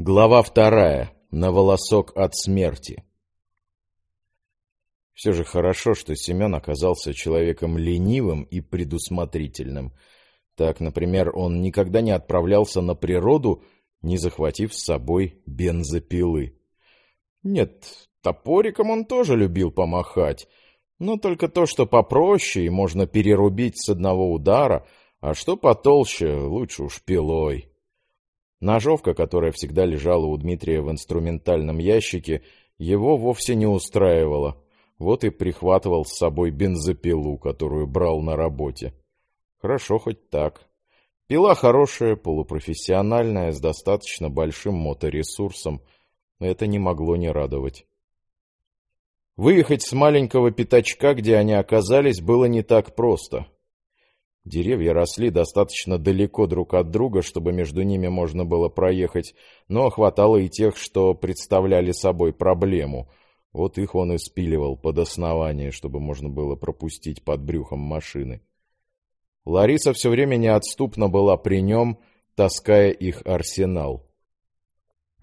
Глава вторая. На волосок от смерти. Все же хорошо, что Семен оказался человеком ленивым и предусмотрительным. Так, например, он никогда не отправлялся на природу, не захватив с собой бензопилы. Нет, топориком он тоже любил помахать, но только то, что попроще и можно перерубить с одного удара, а что потолще, лучше уж пилой. Ножовка, которая всегда лежала у Дмитрия в инструментальном ящике, его вовсе не устраивала. Вот и прихватывал с собой бензопилу, которую брал на работе. Хорошо хоть так. Пила хорошая, полупрофессиональная, с достаточно большим моторесурсом. Это не могло не радовать. Выехать с маленького пятачка, где они оказались, было не так просто. Деревья росли достаточно далеко друг от друга, чтобы между ними можно было проехать, но хватало и тех, что представляли собой проблему. Вот их он и спиливал под основание, чтобы можно было пропустить под брюхом машины. Лариса все время неотступно была при нем, таская их арсенал.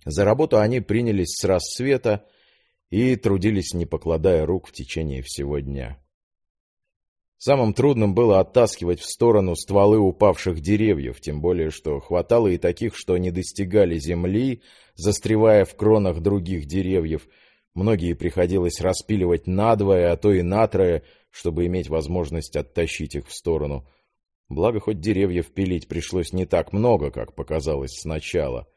За работу они принялись с рассвета и трудились, не покладая рук в течение всего дня. Самым трудным было оттаскивать в сторону стволы упавших деревьев, тем более что хватало и таких, что не достигали земли, застревая в кронах других деревьев. Многие приходилось распиливать надвое, а то и натрое, чтобы иметь возможность оттащить их в сторону. Благо, хоть деревьев пилить пришлось не так много, как показалось сначала.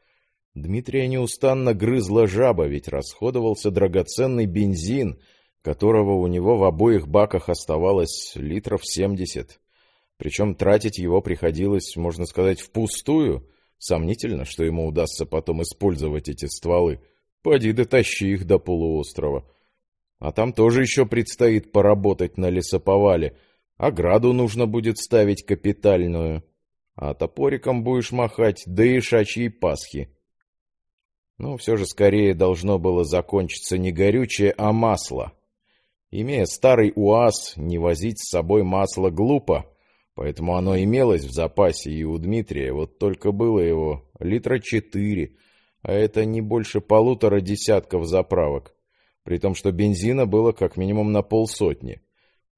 Дмитрия неустанно грызла жаба, ведь расходовался драгоценный бензин — которого у него в обоих баках оставалось литров семьдесят. Причем тратить его приходилось, можно сказать, впустую. Сомнительно, что ему удастся потом использовать эти стволы. Поди дотащи их до полуострова. А там тоже еще предстоит поработать на лесоповале. Ограду нужно будет ставить капитальную. А топориком будешь махать до ишачьей Пасхи. Но все же скорее должно было закончиться не горючее, а масло. Имея старый УАЗ, не возить с собой масло глупо, поэтому оно имелось в запасе и у Дмитрия, вот только было его литра четыре, а это не больше полутора десятков заправок, при том, что бензина было как минимум на полсотни.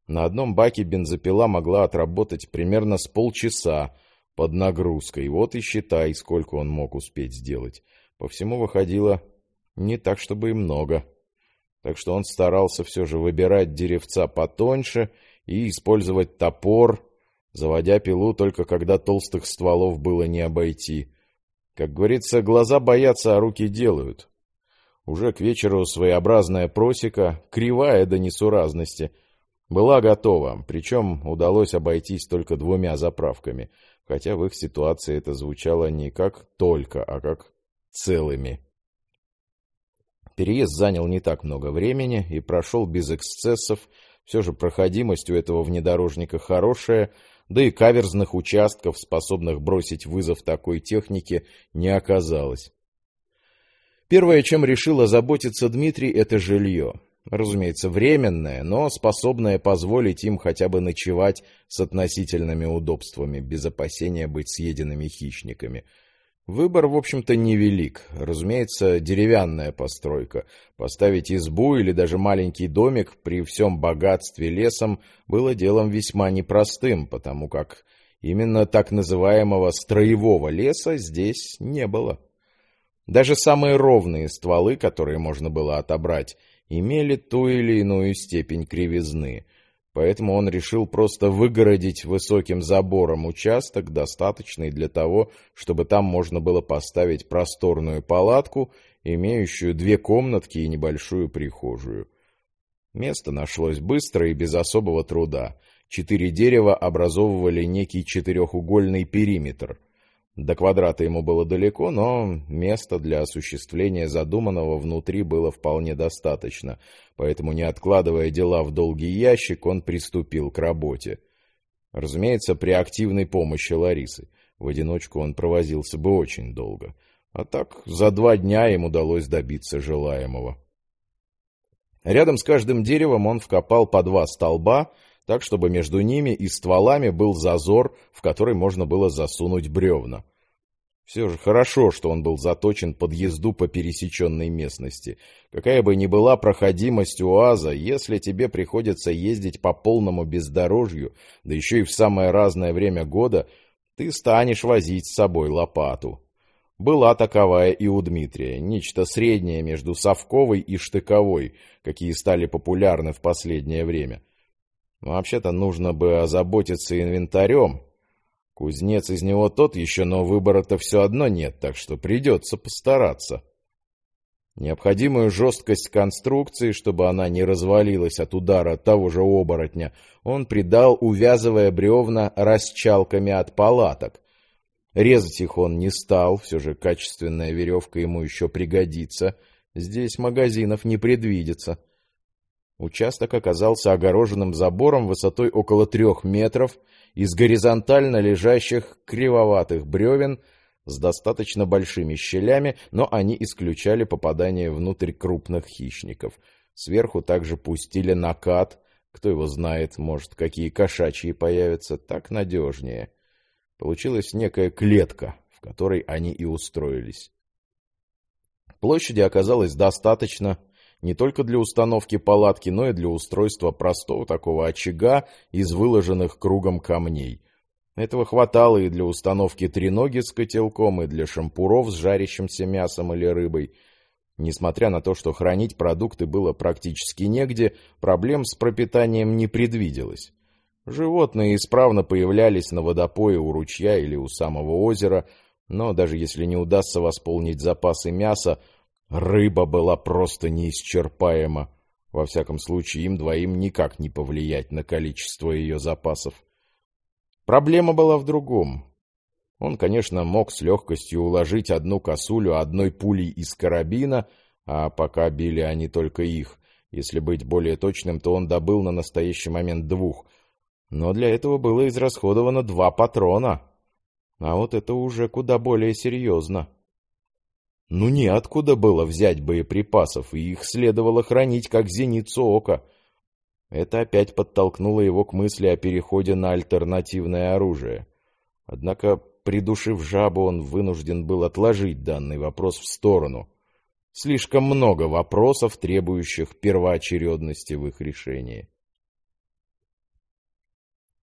На одном баке бензопила могла отработать примерно с полчаса под нагрузкой, вот и считай, сколько он мог успеть сделать. По всему выходило не так, чтобы и много так что он старался все же выбирать деревца потоньше и использовать топор, заводя пилу только когда толстых стволов было не обойти. Как говорится, глаза боятся, а руки делают. Уже к вечеру своеобразная просека, кривая до несуразности, была готова, причем удалось обойтись только двумя заправками, хотя в их ситуации это звучало не как «только», а как «целыми». Переезд занял не так много времени и прошел без эксцессов, все же проходимость у этого внедорожника хорошая, да и каверзных участков, способных бросить вызов такой технике, не оказалось. Первое, чем решил озаботиться Дмитрий, это жилье. Разумеется, временное, но способное позволить им хотя бы ночевать с относительными удобствами, без опасения быть съеденными хищниками – Выбор, в общем-то, невелик. Разумеется, деревянная постройка. Поставить избу или даже маленький домик при всем богатстве лесом было делом весьма непростым, потому как именно так называемого строевого леса здесь не было. Даже самые ровные стволы, которые можно было отобрать, имели ту или иную степень кривизны – Поэтому он решил просто выгородить высоким забором участок, достаточный для того, чтобы там можно было поставить просторную палатку, имеющую две комнатки и небольшую прихожую. Место нашлось быстро и без особого труда. Четыре дерева образовывали некий четырехугольный периметр – до квадрата ему было далеко, но места для осуществления задуманного внутри было вполне достаточно, поэтому, не откладывая дела в долгий ящик, он приступил к работе. Разумеется, при активной помощи Ларисы. В одиночку он провозился бы очень долго. А так, за два дня им удалось добиться желаемого. Рядом с каждым деревом он вкопал по два столба, так, чтобы между ними и стволами был зазор, в который можно было засунуть бревна. Все же хорошо, что он был заточен под езду по пересеченной местности. Какая бы ни была проходимость УАЗа, если тебе приходится ездить по полному бездорожью, да еще и в самое разное время года, ты станешь возить с собой лопату. Была таковая и у Дмитрия, нечто среднее между совковой и штыковой, какие стали популярны в последнее время. Вообще-то нужно бы озаботиться инвентарем, Кузнец из него тот еще, но выбора-то все одно нет, так что придется постараться. Необходимую жесткость конструкции, чтобы она не развалилась от удара того же оборотня, он придал, увязывая бревна расчалками от палаток. Резать их он не стал, все же качественная веревка ему еще пригодится. Здесь магазинов не предвидится. Участок оказался огороженным забором высотой около трех метров из горизонтально лежащих кривоватых бревен с достаточно большими щелями, но они исключали попадание внутрь крупных хищников. Сверху также пустили накат, кто его знает, может, какие кошачьи появятся, так надежнее. Получилась некая клетка, в которой они и устроились. Площади оказалось достаточно, не только для установки палатки, но и для устройства простого такого очага из выложенных кругом камней. Этого хватало и для установки треноги с котелком, и для шампуров с жарящимся мясом или рыбой. Несмотря на то, что хранить продукты было практически негде, проблем с пропитанием не предвиделось. Животные исправно появлялись на водопое у ручья или у самого озера, но даже если не удастся восполнить запасы мяса, Рыба была просто неисчерпаема. Во всяком случае, им двоим никак не повлиять на количество ее запасов. Проблема была в другом. Он, конечно, мог с легкостью уложить одну косулю одной пулей из карабина, а пока били они только их. Если быть более точным, то он добыл на настоящий момент двух. Но для этого было израсходовано два патрона. А вот это уже куда более серьезно. Ну неоткуда было взять боеприпасов, и их следовало хранить как зеницу ока. Это опять подтолкнуло его к мысли о переходе на альтернативное оружие. Однако, придушив жабу, он вынужден был отложить данный вопрос в сторону. Слишком много вопросов, требующих первоочередности в их решении.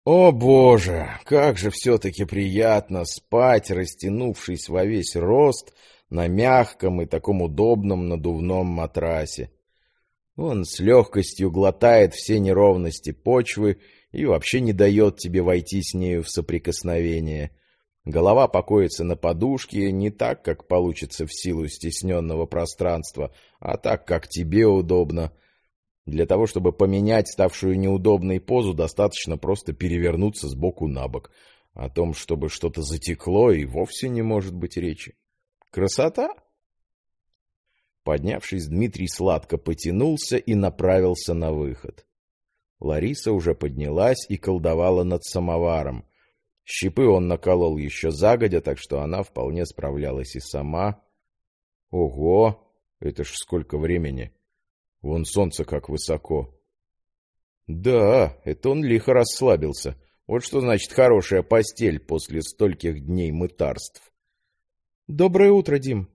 О боже, как же все-таки приятно спать, растянувшись во весь рост — на мягком и таком удобном надувном матрасе. Он с легкостью глотает все неровности почвы и вообще не дает тебе войти с нею в соприкосновение. Голова покоится на подушке не так, как получится в силу стесненного пространства, а так, как тебе удобно. Для того, чтобы поменять ставшую неудобной позу, достаточно просто перевернуться с боку на бок. О том, чтобы что-то затекло, и вовсе не может быть речи. Красота? Поднявшись, Дмитрий сладко потянулся и направился на выход. Лариса уже поднялась и колдовала над самоваром. Щипы он наколол еще загодя, так что она вполне справлялась и сама. Ого! Это ж сколько времени! Вон солнце как высоко. Да, это он лихо расслабился. Вот что значит хорошая постель после стольких дней мытарств. Доброе утро, Дим.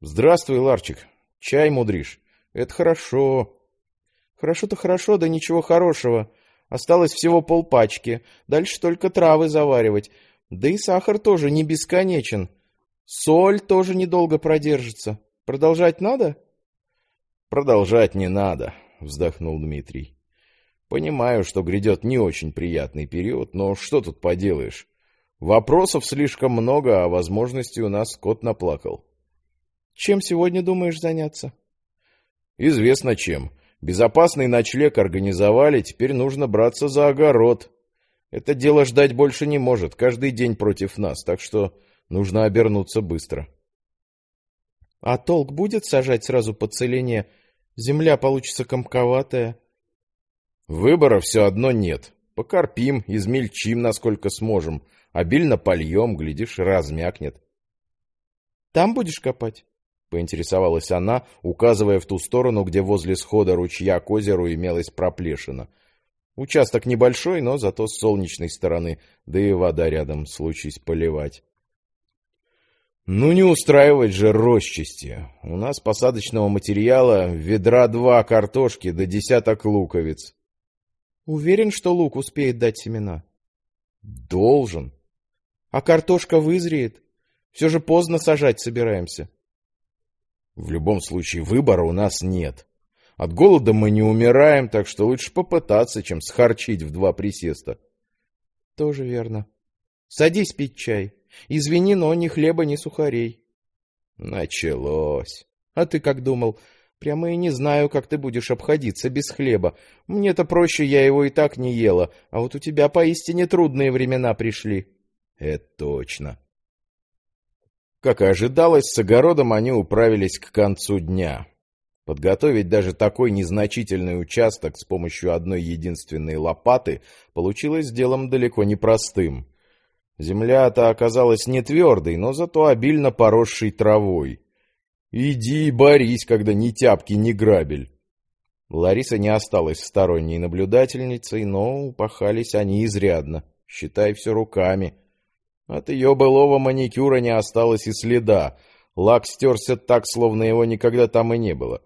Здравствуй, Ларчик. Чай мудришь. Это хорошо. Хорошо-то хорошо, да ничего хорошего. Осталось всего полпачки. Дальше только травы заваривать. Да и сахар тоже не бесконечен. Соль тоже недолго продержится. Продолжать надо? Продолжать не надо, вздохнул Дмитрий. Понимаю, что грядет не очень приятный период, но что тут поделаешь? Вопросов слишком много, а возможностей у нас кот наплакал. Чем сегодня думаешь заняться? Известно чем. Безопасный ночлег организовали, теперь нужно браться за огород. Это дело ждать больше не может, каждый день против нас, так что нужно обернуться быстро. А толк будет сажать сразу по целине? Земля получится комковатая. Выбора все одно нет. Покорпим, измельчим, насколько сможем — Обильно польем, глядишь, размякнет. — Там будешь копать? — поинтересовалась она, указывая в ту сторону, где возле схода ручья к озеру имелась проплешина. Участок небольшой, но зато с солнечной стороны, да и вода рядом, случись поливать. Ну не устраивать же росчасти. У нас посадочного материала ведра два картошки до десяток луковиц. Уверен, что лук успеет дать семена? Должен. А картошка вызреет? Все же поздно сажать собираемся. В любом случае выбора у нас нет. От голода мы не умираем, так что лучше попытаться, чем схарчить в два присеста. Тоже верно. Садись пить чай. Извини, но ни хлеба, ни сухарей. Началось. А ты как думал? Прямо и не знаю, как ты будешь обходиться без хлеба. Мне-то проще, я его и так не ела. А вот у тебя поистине трудные времена пришли. Это точно. Как и ожидалось, с огородом они управились к концу дня. Подготовить даже такой незначительный участок с помощью одной единственной лопаты получилось делом далеко не простым. Земля-то оказалась не твердой, но зато обильно поросшей травой. Иди и борись, когда ни тяпки, ни грабель. Лариса не осталась сторонней наблюдательницей, но упахались они изрядно, считай все руками. От ее былого маникюра не осталось и следа. Лак стерся так, словно его никогда там и не было.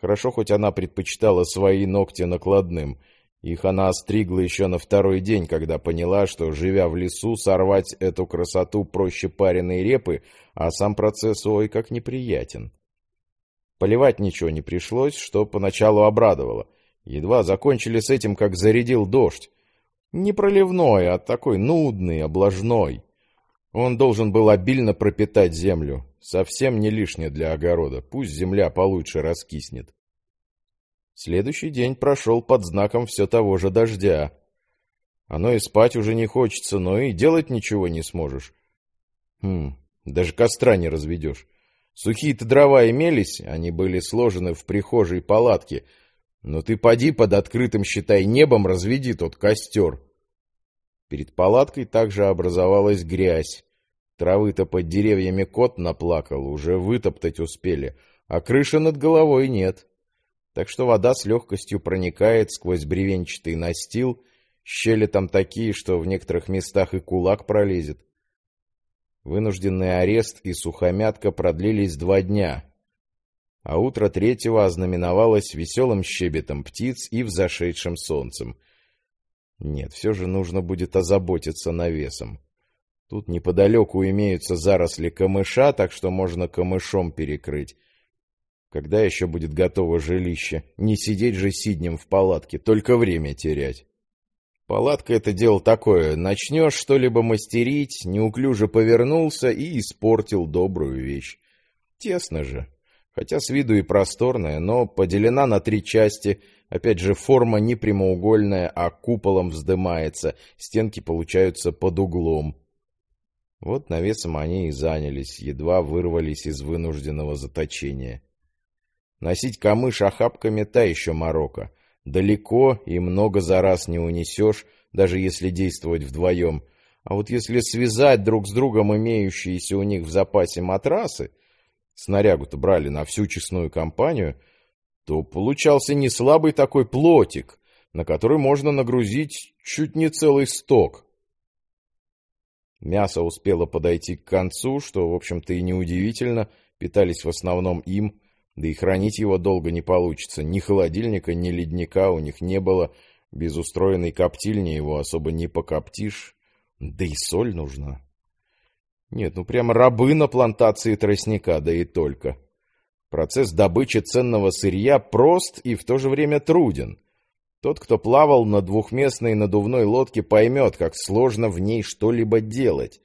Хорошо, хоть она предпочитала свои ногти накладным — их она остригла еще на второй день, когда поняла, что, живя в лесу, сорвать эту красоту проще пареной репы, а сам процесс ой как неприятен. Поливать ничего не пришлось, что поначалу обрадовало. Едва закончили с этим, как зарядил дождь. Не проливной, а такой нудный, облажной. Он должен был обильно пропитать землю. Совсем не лишнее для огорода. Пусть земля получше раскиснет. Следующий день прошел под знаком все того же дождя. Оно и спать уже не хочется, но и делать ничего не сможешь. Хм, даже костра не разведешь. Сухие-то дрова имелись, они были сложены в прихожей палатке, но ты поди под открытым, считай, небом разведи тот костер. Перед палаткой также образовалась грязь. Травы-то под деревьями кот наплакал, уже вытоптать успели, а крыши над головой нет так что вода с легкостью проникает сквозь бревенчатый настил, щели там такие, что в некоторых местах и кулак пролезет. Вынужденный арест и сухомятка продлились два дня, а утро третьего ознаменовалось веселым щебетом птиц и взошедшим солнцем. Нет, все же нужно будет озаботиться навесом. Тут неподалеку имеются заросли камыша, так что можно камышом перекрыть. Когда еще будет готово жилище? Не сидеть же сиднем в палатке, только время терять. Палатка — это дело такое. Начнешь что-либо мастерить, неуклюже повернулся и испортил добрую вещь. Тесно же. Хотя с виду и просторная, но поделена на три части. Опять же, форма не прямоугольная, а куполом вздымается. Стенки получаются под углом. Вот навесом они и занялись, едва вырвались из вынужденного заточения. Носить камыш охапками та еще морока. Далеко и много за раз не унесешь, даже если действовать вдвоем. А вот если связать друг с другом имеющиеся у них в запасе матрасы, снарягу-то брали на всю честную компанию, то получался не слабый такой плотик, на который можно нагрузить чуть не целый сток. Мясо успело подойти к концу, что, в общем-то, и неудивительно, питались в основном им, да и хранить его долго не получится. Ни холодильника, ни ледника у них не было. Без устроенной коптильни его особо не покоптишь. Да и соль нужна. Нет, ну прямо рабы на плантации тростника, да и только. Процесс добычи ценного сырья прост и в то же время труден. Тот, кто плавал на двухместной надувной лодке, поймет, как сложно в ней что-либо делать.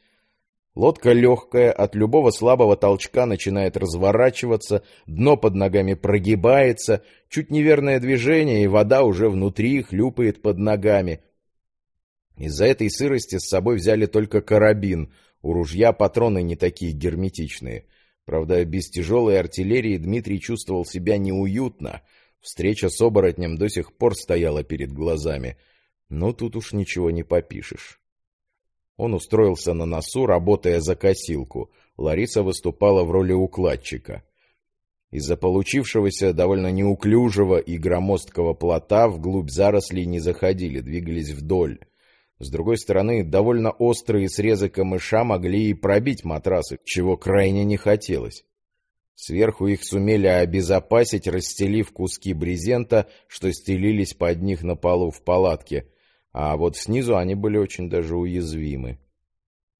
Лодка легкая, от любого слабого толчка начинает разворачиваться, дно под ногами прогибается, чуть неверное движение, и вода уже внутри хлюпает под ногами. Из-за этой сырости с собой взяли только карабин, у ружья патроны не такие герметичные. Правда, без тяжелой артиллерии Дмитрий чувствовал себя неуютно. Встреча с оборотнем до сих пор стояла перед глазами. Но тут уж ничего не попишешь. Он устроился на носу, работая за косилку. Лариса выступала в роли укладчика. Из-за получившегося довольно неуклюжего и громоздкого плота вглубь зарослей не заходили, двигались вдоль. С другой стороны, довольно острые срезы камыша могли и пробить матрасы, чего крайне не хотелось. Сверху их сумели обезопасить, расстелив куски брезента, что стелились под них на полу в палатке, а вот снизу они были очень даже уязвимы.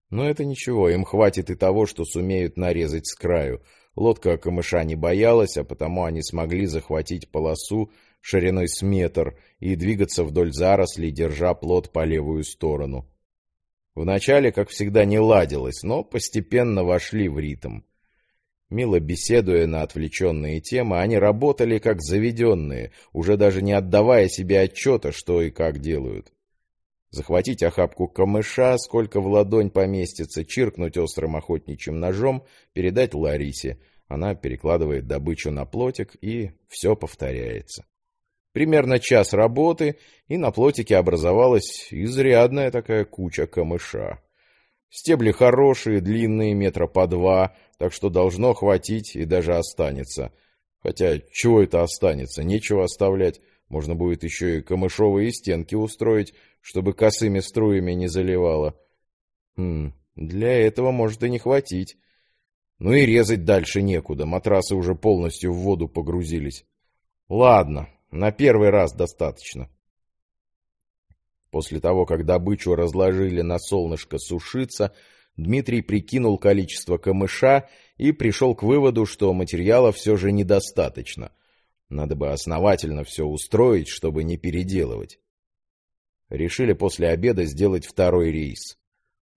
Но это ничего, им хватит и того, что сумеют нарезать с краю. Лодка камыша не боялась, а потому они смогли захватить полосу шириной с метр и двигаться вдоль зарослей, держа плот по левую сторону. Вначале, как всегда, не ладилось, но постепенно вошли в ритм. Мило беседуя на отвлеченные темы, они работали как заведенные, уже даже не отдавая себе отчета, что и как делают. Захватить охапку камыша, сколько в ладонь поместится, чиркнуть острым охотничьим ножом, передать Ларисе. Она перекладывает добычу на плотик, и все повторяется. Примерно час работы, и на плотике образовалась изрядная такая куча камыша. Стебли хорошие, длинные, метра по два, так что должно хватить и даже останется. Хотя, чего это останется? Нечего оставлять. Можно будет еще и камышовые стенки устроить, чтобы косыми струями не заливало. Хм, для этого может и не хватить. Ну и резать дальше некуда, матрасы уже полностью в воду погрузились. Ладно, на первый раз достаточно. После того, как добычу разложили на солнышко сушиться, Дмитрий прикинул количество камыша и пришел к выводу, что материала все же недостаточно. Надо бы основательно все устроить, чтобы не переделывать. Решили после обеда сделать второй рейс.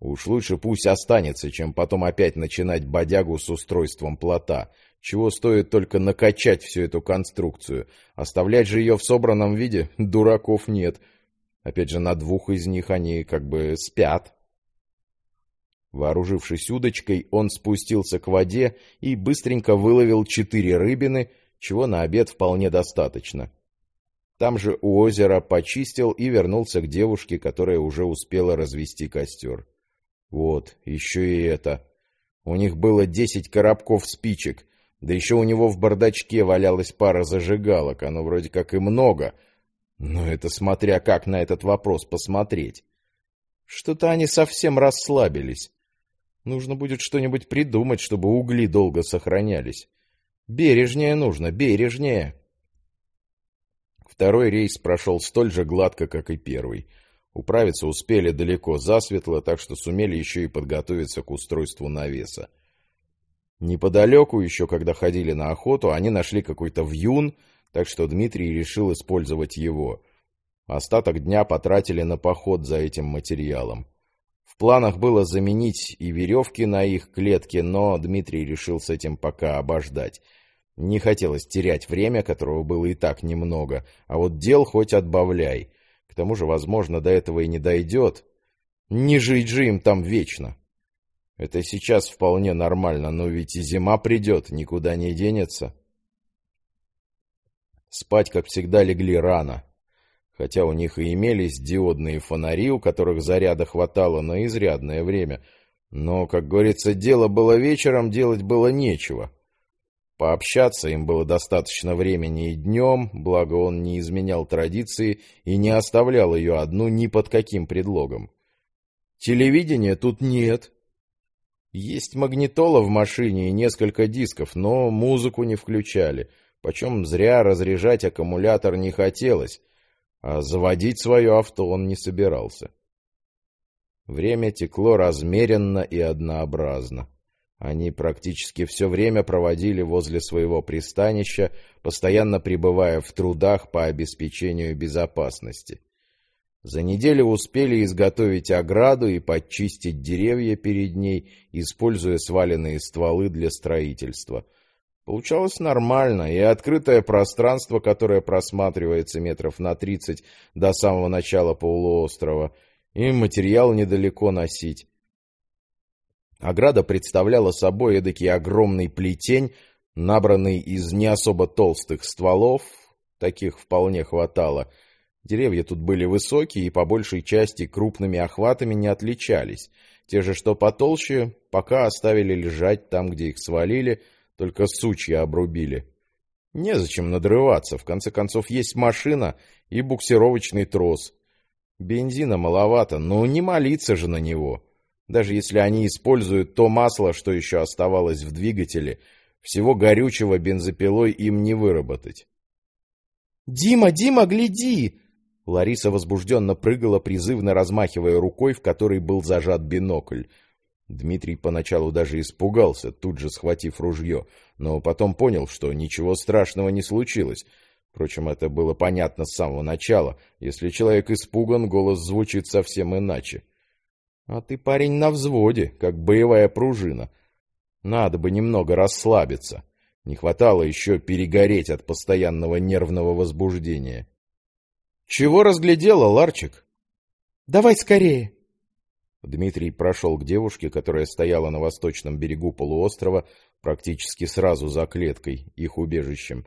Уж лучше пусть останется, чем потом опять начинать бодягу с устройством плота, чего стоит только накачать всю эту конструкцию. Оставлять же ее в собранном виде дураков нет — Опять же, на двух из них они как бы спят. Вооружившись удочкой, он спустился к воде и быстренько выловил четыре рыбины, чего на обед вполне достаточно. Там же у озера почистил и вернулся к девушке, которая уже успела развести костер. Вот, еще и это. У них было десять коробков спичек, да еще у него в бардачке валялась пара зажигалок, оно вроде как и много — но это смотря как на этот вопрос посмотреть. Что-то они совсем расслабились. Нужно будет что-нибудь придумать, чтобы угли долго сохранялись. Бережнее нужно, бережнее. Второй рейс прошел столь же гладко, как и первый. Управиться успели далеко засветло, так что сумели еще и подготовиться к устройству навеса. Неподалеку, еще когда ходили на охоту, они нашли какой-то вьюн, так что Дмитрий решил использовать его. Остаток дня потратили на поход за этим материалом. В планах было заменить и веревки на их клетке, но Дмитрий решил с этим пока обождать. Не хотелось терять время, которого было и так немного, а вот дел хоть отбавляй. К тому же, возможно, до этого и не дойдет. Не жить же им там вечно. Это сейчас вполне нормально, но ведь и зима придет, никуда не денется. Спать, как всегда, легли рано. Хотя у них и имелись диодные фонари, у которых заряда хватало на изрядное время. Но, как говорится, дело было вечером, делать было нечего. Пообщаться им было достаточно времени и днем, благо он не изменял традиции и не оставлял ее одну ни под каким предлогом. Телевидения тут нет. Есть магнитола в машине и несколько дисков, но музыку не включали — Почем зря разряжать аккумулятор не хотелось, а заводить свое авто он не собирался. Время текло размеренно и однообразно. Они практически все время проводили возле своего пристанища, постоянно пребывая в трудах по обеспечению безопасности. За неделю успели изготовить ограду и подчистить деревья перед ней, используя сваленные стволы для строительства — Получалось нормально, и открытое пространство, которое просматривается метров на тридцать до самого начала полуострова, и материал недалеко носить. Ограда представляла собой эдакий огромный плетень, набранный из не особо толстых стволов, таких вполне хватало. Деревья тут были высокие и по большей части крупными охватами не отличались. Те же, что потолще, пока оставили лежать там, где их свалили — только сучья обрубили. Незачем надрываться, в конце концов есть машина и буксировочный трос. Бензина маловато, но не молиться же на него. Даже если они используют то масло, что еще оставалось в двигателе, всего горючего бензопилой им не выработать. «Дима, Дима, гляди!» Лариса возбужденно прыгала, призывно размахивая рукой, в которой был зажат бинокль. Дмитрий поначалу даже испугался, тут же схватив ружье, но потом понял, что ничего страшного не случилось. Впрочем, это было понятно с самого начала. Если человек испуган, голос звучит совсем иначе. А ты, парень, на взводе, как боевая пружина. Надо бы немного расслабиться. Не хватало еще перегореть от постоянного нервного возбуждения. «Чего разглядела, Ларчик?» «Давай скорее!» Дмитрий прошел к девушке, которая стояла на восточном берегу полуострова, практически сразу за клеткой, их убежищем.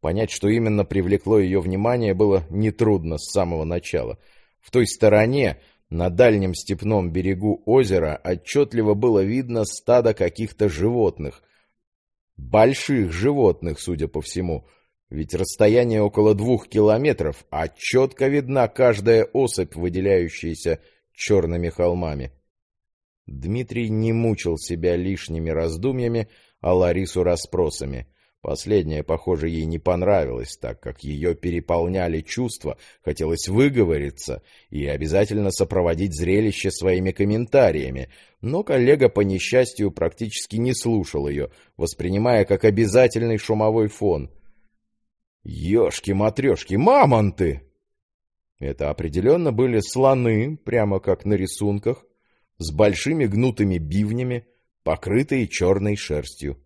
Понять, что именно привлекло ее внимание, было нетрудно с самого начала. В той стороне, на дальнем степном берегу озера, отчетливо было видно стадо каких-то животных. Больших животных, судя по всему — ведь расстояние около двух километров, а четко видна каждая особь, выделяющаяся черными холмами. Дмитрий не мучил себя лишними раздумьями, а Ларису расспросами. Последнее, похоже, ей не понравилось, так как ее переполняли чувства, хотелось выговориться и обязательно сопроводить зрелище своими комментариями, но коллега, по несчастью, практически не слушал ее, воспринимая как обязательный шумовой фон — Ёшки-матрёшки, мамонты! Это определенно были слоны, прямо как на рисунках, с большими гнутыми бивнями, покрытые черной шерстью.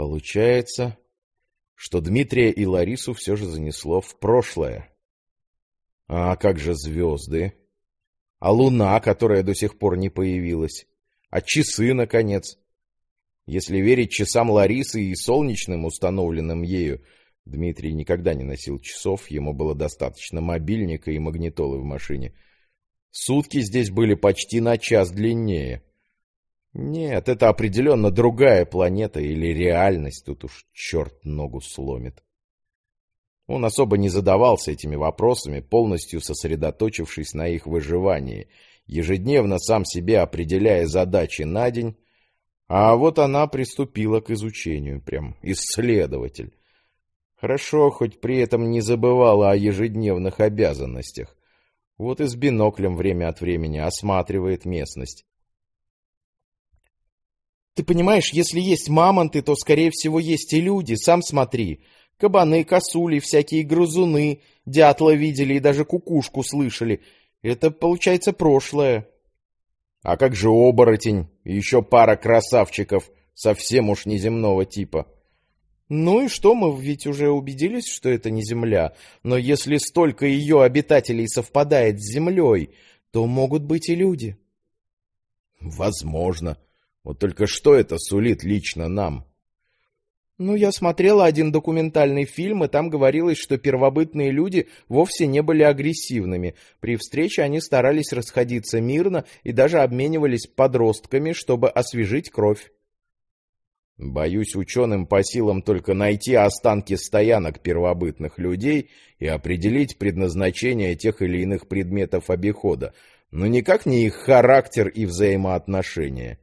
Получается, что Дмитрия и Ларису все же занесло в прошлое. А как же звезды? А луна, которая до сих пор не появилась? А часы, наконец? Если верить часам Ларисы и солнечным, установленным ею, Дмитрий никогда не носил часов, ему было достаточно мобильника и магнитолы в машине. Сутки здесь были почти на час длиннее. Нет, это определенно другая планета или реальность, тут уж черт ногу сломит. Он особо не задавался этими вопросами, полностью сосредоточившись на их выживании, ежедневно сам себе определяя задачи на день, а вот она приступила к изучению, прям исследователь. Хорошо, хоть при этом не забывала о ежедневных обязанностях. Вот и с биноклем время от времени осматривает местность. Ты понимаешь, если есть мамонты, то, скорее всего, есть и люди, сам смотри. Кабаны, косули, всякие грызуны, дятла видели и даже кукушку слышали. Это, получается, прошлое. А как же оборотень и еще пара красавчиков совсем уж неземного типа? Ну и что, мы ведь уже убедились, что это не Земля. Но если столько ее обитателей совпадает с Землей, то могут быть и люди. Возможно. Вот только что это сулит лично нам? Ну, я смотрела один документальный фильм, и там говорилось, что первобытные люди вовсе не были агрессивными. При встрече они старались расходиться мирно и даже обменивались подростками, чтобы освежить кровь. Боюсь, ученым по силам только найти останки стоянок первобытных людей и определить предназначение тех или иных предметов обихода, но никак не их характер и взаимоотношения.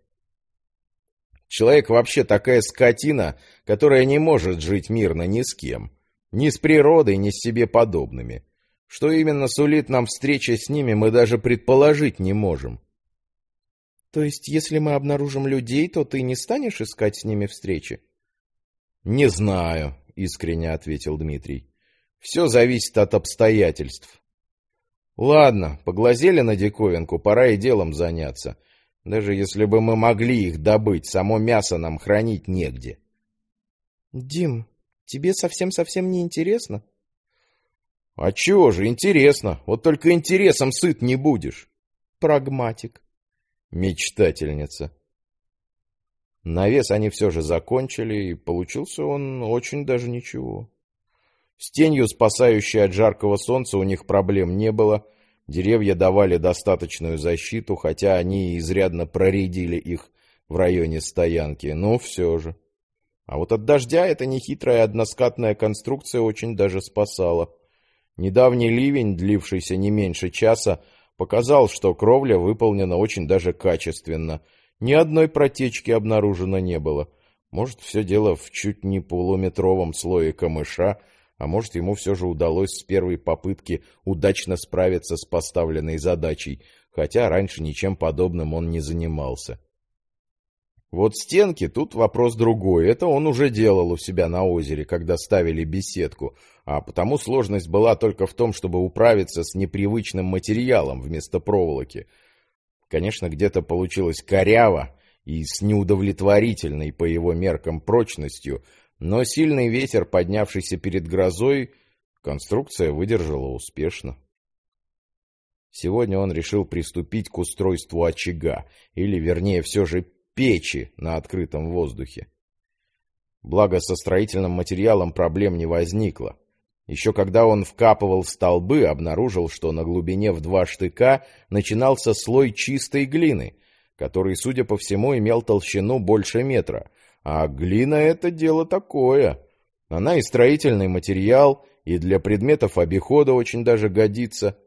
Человек вообще такая скотина, которая не может жить мирно ни с кем. Ни с природой, ни с себе подобными. Что именно сулит нам встреча с ними, мы даже предположить не можем. То есть, если мы обнаружим людей, то ты не станешь искать с ними встречи? Не знаю, искренне ответил Дмитрий. Все зависит от обстоятельств. Ладно, поглазели на диковинку, пора и делом заняться. Даже если бы мы могли их добыть, само мясо нам хранить негде. Дим, тебе совсем-совсем не интересно? А чего же интересно? Вот только интересом сыт не будешь. Прагматик. Мечтательница. Навес они все же закончили, и получился он очень даже ничего. С тенью, спасающей от жаркого солнца, у них проблем не было — Деревья давали достаточную защиту, хотя они изрядно проредили их в районе стоянки, но все же. А вот от дождя эта нехитрая односкатная конструкция очень даже спасала. Недавний ливень, длившийся не меньше часа, показал, что кровля выполнена очень даже качественно. Ни одной протечки обнаружено не было. Может, все дело в чуть не полуметровом слое камыша, а может, ему все же удалось с первой попытки удачно справиться с поставленной задачей, хотя раньше ничем подобным он не занимался. Вот стенки, тут вопрос другой. Это он уже делал у себя на озере, когда ставили беседку, а потому сложность была только в том, чтобы управиться с непривычным материалом вместо проволоки. Конечно, где-то получилось коряво и с неудовлетворительной по его меркам прочностью, но сильный ветер, поднявшийся перед грозой, конструкция выдержала успешно. Сегодня он решил приступить к устройству очага, или, вернее, все же печи на открытом воздухе. Благо, со строительным материалом проблем не возникло. Еще когда он вкапывал столбы, обнаружил, что на глубине в два штыка начинался слой чистой глины, который, судя по всему, имел толщину больше метра. А глина — это дело такое. Она и строительный материал, и для предметов обихода очень даже годится.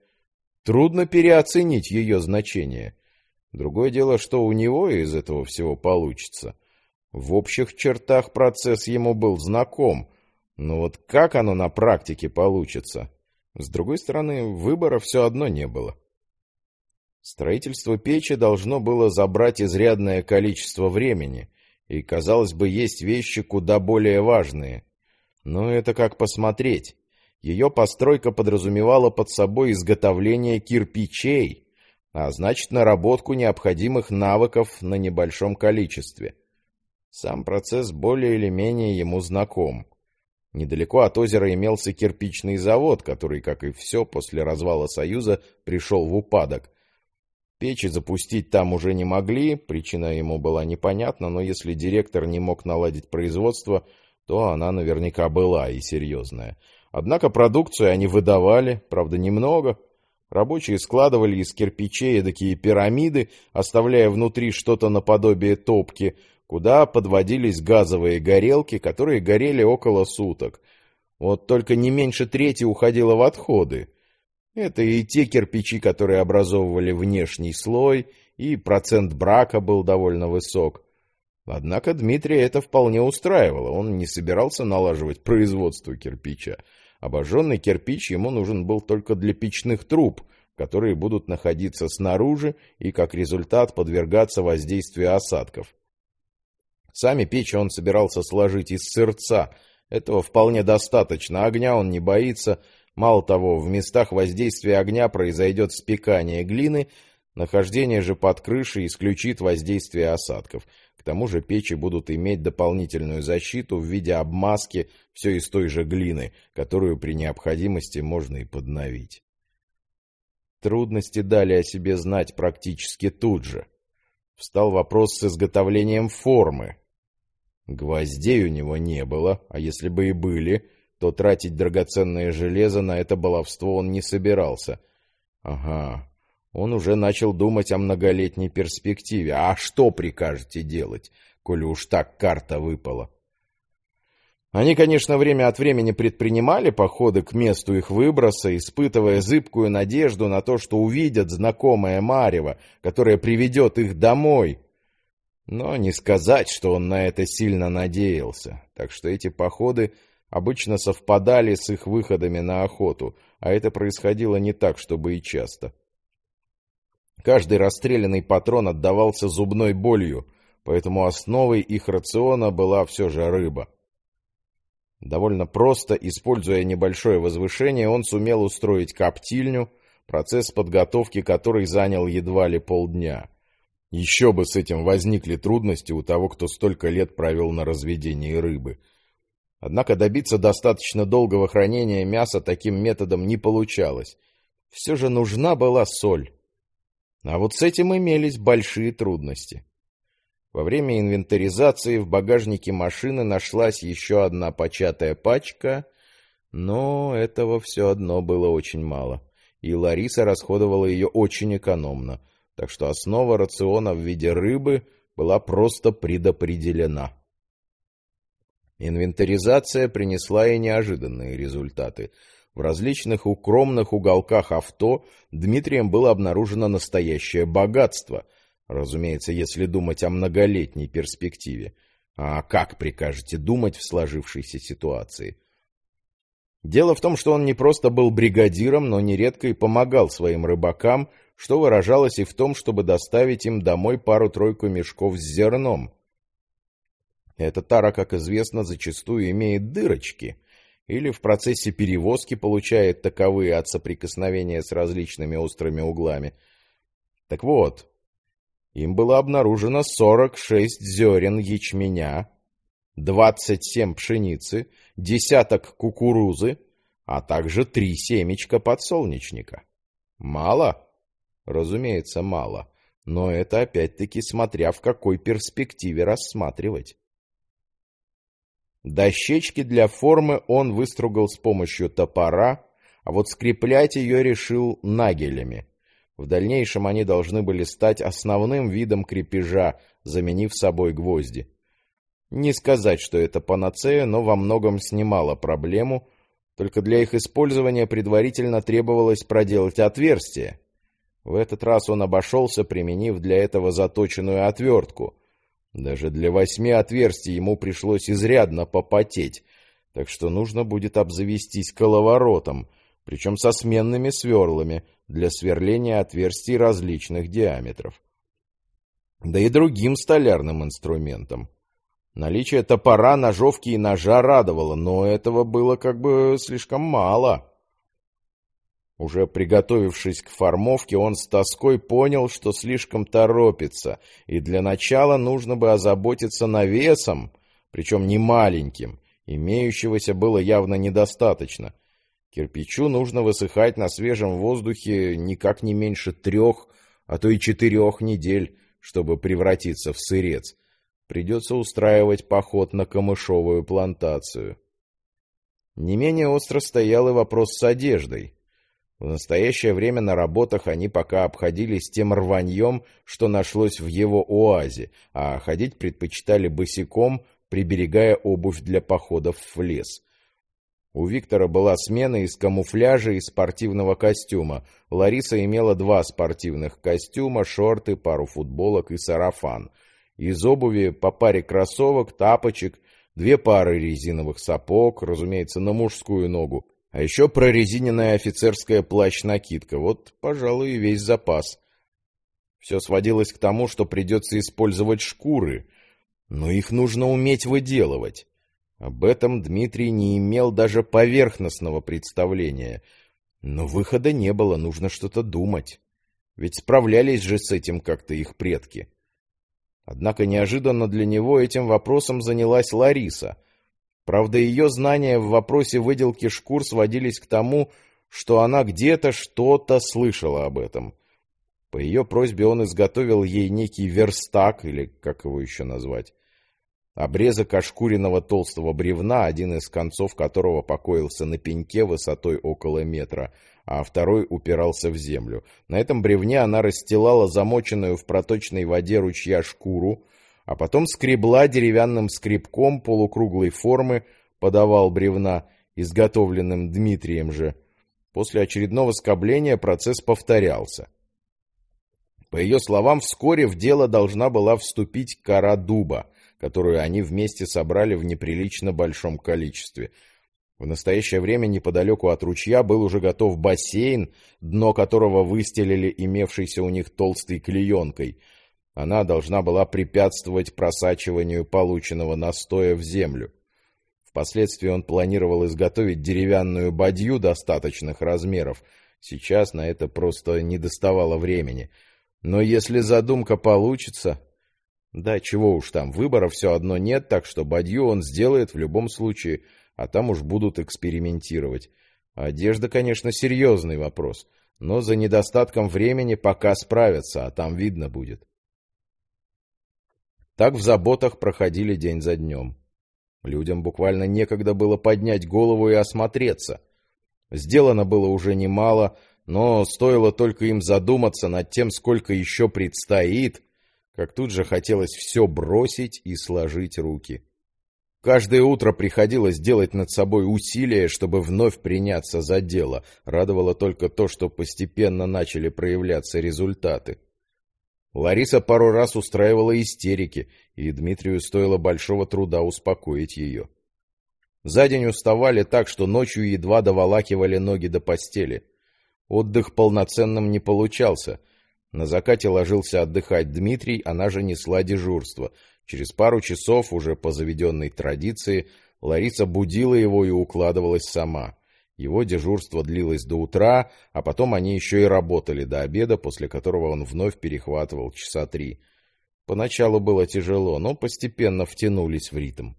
Трудно переоценить ее значение. Другое дело, что у него из этого всего получится. В общих чертах процесс ему был знаком, но вот как оно на практике получится? С другой стороны, выбора все одно не было. Строительство печи должно было забрать изрядное количество времени, и, казалось бы, есть вещи куда более важные. Но это как посмотреть. Ее постройка подразумевала под собой изготовление кирпичей, а значит наработку необходимых навыков на небольшом количестве. Сам процесс более или менее ему знаком. Недалеко от озера имелся кирпичный завод, который, как и все после развала Союза, пришел в упадок. Печи запустить там уже не могли, причина ему была непонятна, но если директор не мог наладить производство, то она наверняка была и серьезная. Однако продукцию они выдавали, правда немного, Рабочие складывали из кирпичей такие пирамиды, оставляя внутри что-то наподобие топки, куда подводились газовые горелки, которые горели около суток. Вот только не меньше трети уходило в отходы. Это и те кирпичи, которые образовывали внешний слой, и процент брака был довольно высок. Однако Дмитрия это вполне устраивало, он не собирался налаживать производство кирпича. Обожженный кирпич ему нужен был только для печных труб, которые будут находиться снаружи и, как результат, подвергаться воздействию осадков. Сами печи он собирался сложить из сырца. Этого вполне достаточно. Огня он не боится. Мало того, в местах воздействия огня произойдет спекание глины, нахождение же под крышей исключит воздействие осадков. К тому же печи будут иметь дополнительную защиту в виде обмазки все из той же глины, которую при необходимости можно и подновить. Трудности дали о себе знать практически тут же. Встал вопрос с изготовлением формы. Гвоздей у него не было, а если бы и были, то тратить драгоценное железо на это баловство он не собирался. Ага, он уже начал думать о многолетней перспективе. А что прикажете делать, коли уж так карта выпала? Они, конечно, время от времени предпринимали походы к месту их выброса, испытывая зыбкую надежду на то, что увидят знакомое Марево, которое приведет их домой. Но не сказать, что он на это сильно надеялся. Так что эти походы обычно совпадали с их выходами на охоту, а это происходило не так, чтобы и часто. Каждый расстрелянный патрон отдавался зубной болью, поэтому основой их рациона была все же рыба. Довольно просто, используя небольшое возвышение, он сумел устроить коптильню, процесс подготовки которой занял едва ли полдня. Еще бы с этим возникли трудности у того, кто столько лет провел на разведении рыбы. Однако добиться достаточно долгого хранения мяса таким методом не получалось. Все же нужна была соль. А вот с этим имелись большие трудности. Во время инвентаризации в багажнике машины нашлась еще одна початая пачка, но этого все одно было очень мало, и Лариса расходовала ее очень экономно, так что основа рациона в виде рыбы была просто предопределена. Инвентаризация принесла и неожиданные результаты. В различных укромных уголках авто Дмитрием было обнаружено настоящее богатство, разумеется, если думать о многолетней перспективе. А как прикажете думать в сложившейся ситуации? Дело в том, что он не просто был бригадиром, но нередко и помогал своим рыбакам, что выражалось и в том, чтобы доставить им домой пару-тройку мешков с зерном. Эта тара, как известно, зачастую имеет дырочки — или в процессе перевозки получает таковые от соприкосновения с различными острыми углами. Так вот, им было обнаружено 46 зерен ячменя, 27 пшеницы, десяток кукурузы, а также три семечка подсолнечника. Мало? Разумеется, мало. Но это опять-таки смотря в какой перспективе рассматривать. Дощечки для формы он выстругал с помощью топора, а вот скреплять ее решил нагелями. В дальнейшем они должны были стать основным видом крепежа, заменив собой гвозди. Не сказать, что это панацея, но во многом снимало проблему, только для их использования предварительно требовалось проделать отверстие. В этот раз он обошелся, применив для этого заточенную отвертку, даже для восьми отверстий ему пришлось изрядно попотеть, так что нужно будет обзавестись коловоротом, причем со сменными сверлами для сверления отверстий различных диаметров. Да и другим столярным инструментом. Наличие топора, ножовки и ножа радовало, но этого было как бы слишком мало. Уже приготовившись к формовке, он с тоской понял, что слишком торопится, и для начала нужно бы озаботиться навесом, причем не маленьким, имеющегося было явно недостаточно. Кирпичу нужно высыхать на свежем воздухе никак не меньше трех, а то и четырех недель, чтобы превратиться в сырец. Придется устраивать поход на камышовую плантацию. Не менее остро стоял и вопрос с одеждой. В настоящее время на работах они пока обходились тем рваньем, что нашлось в его оазе, а ходить предпочитали босиком, приберегая обувь для походов в лес. У Виктора была смена из камуфляжа и спортивного костюма. Лариса имела два спортивных костюма, шорты, пару футболок и сарафан. Из обуви по паре кроссовок, тапочек, две пары резиновых сапог, разумеется, на мужскую ногу, а еще прорезиненная офицерская плащ-накидка. Вот, пожалуй, и весь запас. Все сводилось к тому, что придется использовать шкуры, но их нужно уметь выделывать. Об этом Дмитрий не имел даже поверхностного представления. Но выхода не было, нужно что-то думать. Ведь справлялись же с этим как-то их предки. Однако неожиданно для него этим вопросом занялась Лариса — Правда, ее знания в вопросе выделки шкур сводились к тому, что она где-то что-то слышала об этом. По ее просьбе он изготовил ей некий верстак, или как его еще назвать, обрезок ошкуренного толстого бревна, один из концов которого покоился на пеньке высотой около метра, а второй упирался в землю. На этом бревне она расстилала замоченную в проточной воде ручья шкуру, а потом скребла деревянным скребком полукруглой формы подавал бревна, изготовленным Дмитрием же. После очередного скобления процесс повторялся. По ее словам, вскоре в дело должна была вступить кора дуба, которую они вместе собрали в неприлично большом количестве. В настоящее время неподалеку от ручья был уже готов бассейн, дно которого выстелили имевшейся у них толстой клеенкой — она должна была препятствовать просачиванию полученного настоя в землю. Впоследствии он планировал изготовить деревянную бадью достаточных размеров. Сейчас на это просто не доставало времени. Но если задумка получится... Да, чего уж там, выбора все одно нет, так что бадью он сделает в любом случае, а там уж будут экспериментировать. Одежда, конечно, серьезный вопрос, но за недостатком времени пока справятся, а там видно будет. Так в заботах проходили день за днем. Людям буквально некогда было поднять голову и осмотреться. Сделано было уже немало, но стоило только им задуматься над тем, сколько еще предстоит, как тут же хотелось все бросить и сложить руки. Каждое утро приходилось делать над собой усилия, чтобы вновь приняться за дело. Радовало только то, что постепенно начали проявляться результаты. Лариса пару раз устраивала истерики, и Дмитрию стоило большого труда успокоить ее. За день уставали так, что ночью едва доволакивали ноги до постели. Отдых полноценным не получался. На закате ложился отдыхать Дмитрий, она же несла дежурство — Через пару часов, уже по заведенной традиции, Лариса будила его и укладывалась сама. Его дежурство длилось до утра, а потом они еще и работали до обеда, после которого он вновь перехватывал часа три. Поначалу было тяжело, но постепенно втянулись в ритм.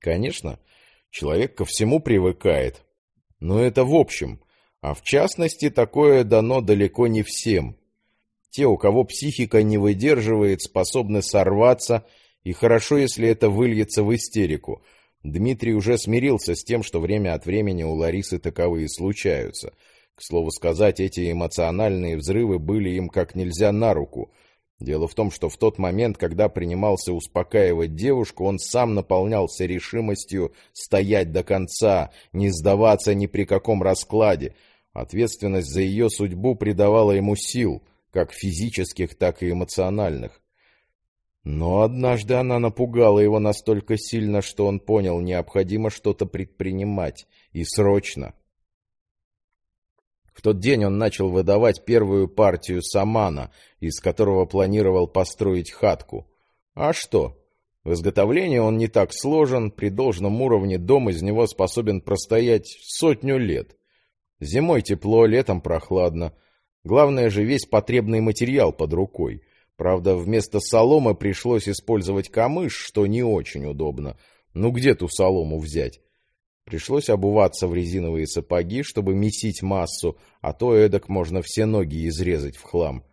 Конечно, человек ко всему привыкает, но это в общем, а в частности такое дано далеко не всем. Те, у кого психика не выдерживает, способны сорваться, и хорошо, если это выльется в истерику. Дмитрий уже смирился с тем, что время от времени у Ларисы таковые случаются. К слову сказать, эти эмоциональные взрывы были им как нельзя на руку. Дело в том, что в тот момент, когда принимался успокаивать девушку, он сам наполнялся решимостью стоять до конца, не сдаваться ни при каком раскладе. Ответственность за ее судьбу придавала ему сил — как физических, так и эмоциональных. Но однажды она напугала его настолько сильно, что он понял, необходимо что-то предпринимать, и срочно. В тот день он начал выдавать первую партию самана, из которого планировал построить хатку. А что? В изготовлении он не так сложен, при должном уровне дом из него способен простоять сотню лет. Зимой тепло, летом прохладно — Главное же весь потребный материал под рукой. Правда, вместо соломы пришлось использовать камыш, что не очень удобно. Ну где ту солому взять? Пришлось обуваться в резиновые сапоги, чтобы месить массу, а то эдак можно все ноги изрезать в хлам.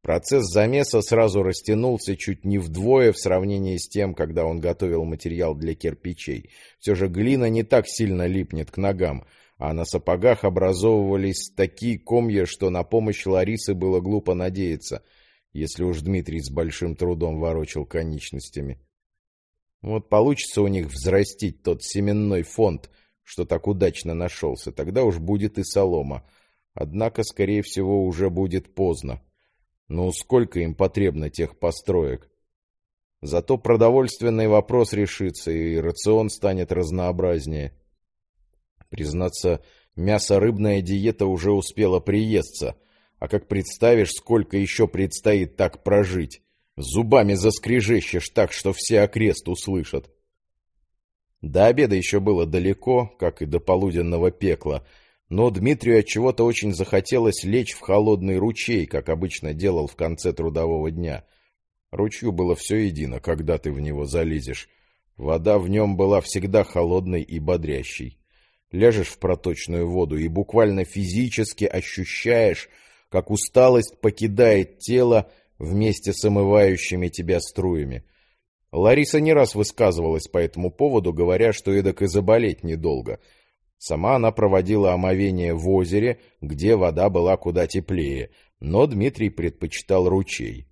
Процесс замеса сразу растянулся чуть не вдвое в сравнении с тем, когда он готовил материал для кирпичей. Все же глина не так сильно липнет к ногам а на сапогах образовывались такие комья, что на помощь Ларисы было глупо надеяться, если уж Дмитрий с большим трудом ворочал конечностями. Вот получится у них взрастить тот семенной фонд, что так удачно нашелся, тогда уж будет и солома. Однако, скорее всего, уже будет поздно. Ну, сколько им потребно тех построек? Зато продовольственный вопрос решится, и рацион станет разнообразнее. Признаться, мясо-рыбная диета уже успела приесться, а как представишь, сколько еще предстоит так прожить. Зубами заскрежещешь так, что все окрест услышат. До обеда еще было далеко, как и до полуденного пекла, но Дмитрию от чего-то очень захотелось лечь в холодный ручей, как обычно делал в конце трудового дня. Ручью было все едино, когда ты в него залезешь. Вода в нем была всегда холодной и бодрящей. Ляжешь в проточную воду и буквально физически ощущаешь, как усталость покидает тело вместе с омывающими тебя струями. Лариса не раз высказывалась по этому поводу, говоря, что эдак и заболеть недолго. Сама она проводила омовение в озере, где вода была куда теплее, но Дмитрий предпочитал ручей.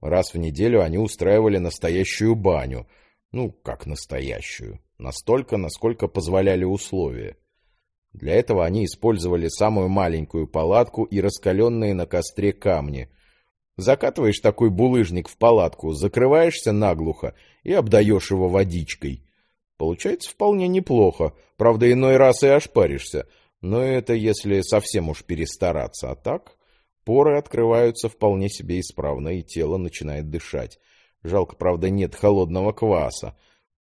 Раз в неделю они устраивали настоящую баню. Ну, как настоящую. Настолько, насколько позволяли условия. Для этого они использовали самую маленькую палатку и раскаленные на костре камни. Закатываешь такой булыжник в палатку, закрываешься наглухо и обдаешь его водичкой. Получается вполне неплохо, правда иной раз и ошпаришься, но это если совсем уж перестараться, а так поры открываются вполне себе исправно, и тело начинает дышать. Жалко, правда, нет холодного кваса.